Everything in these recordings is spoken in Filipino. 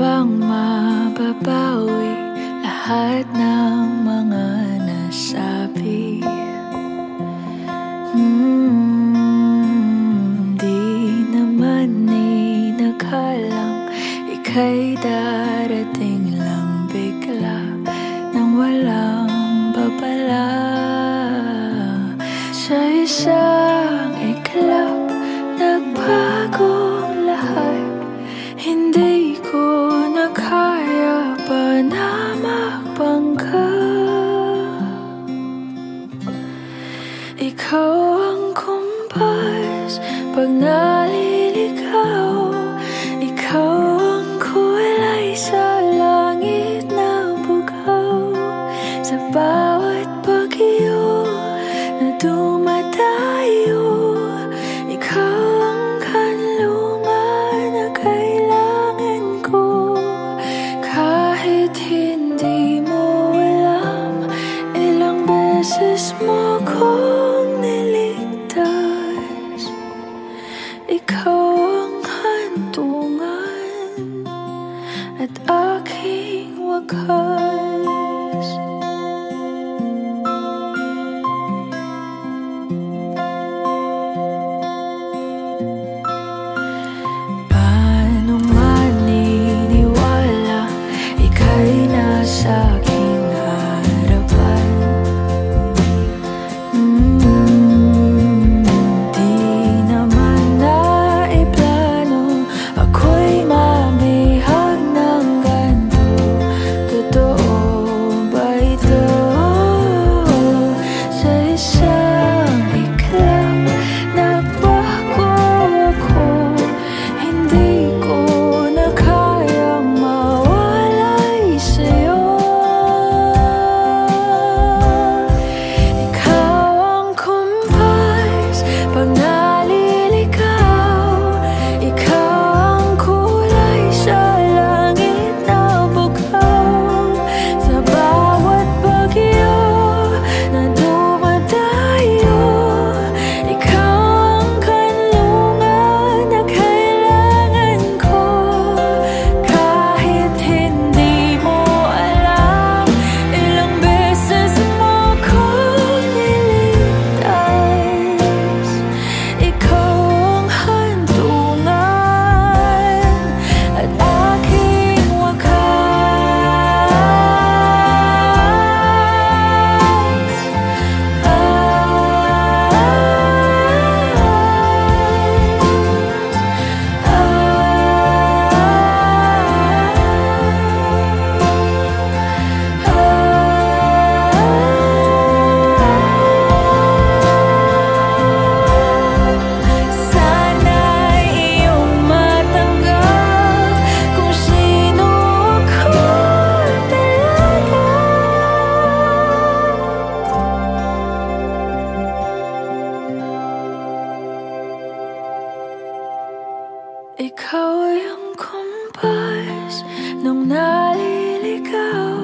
bang mababawi lahat ng mga nasabi? Hmm, di naman inakalang ika'y darating lang bigla nang walang babala. Sa isang iklap nagbago pag na Ikaw yung kumpas nung naliligaw.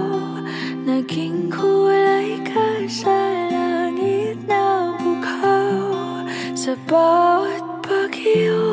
Naging kulay ka sa langit na bukaw. Sa bawat pag-iwan